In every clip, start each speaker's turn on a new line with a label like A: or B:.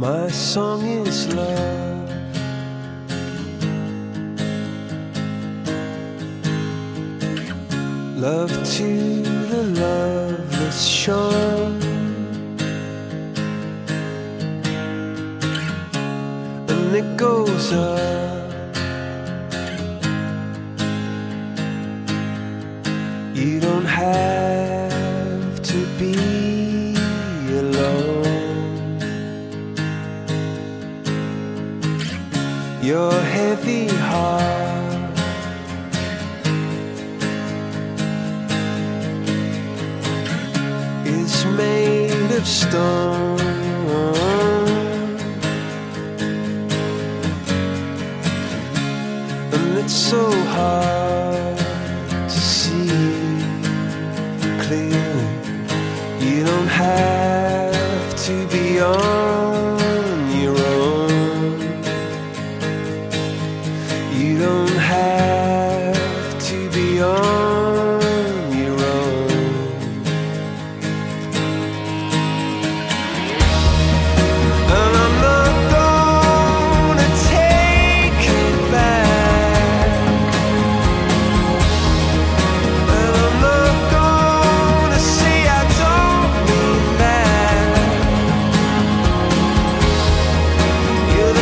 A: My song is love. Love to the loveless shore. And it goes up. You don't have to be. your heavy heart. It's made of stone. And it's so hard to see clear.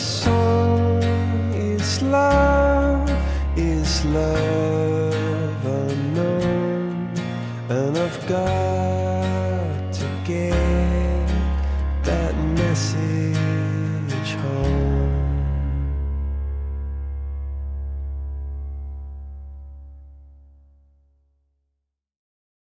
A: song is love, is love unknown, and of God.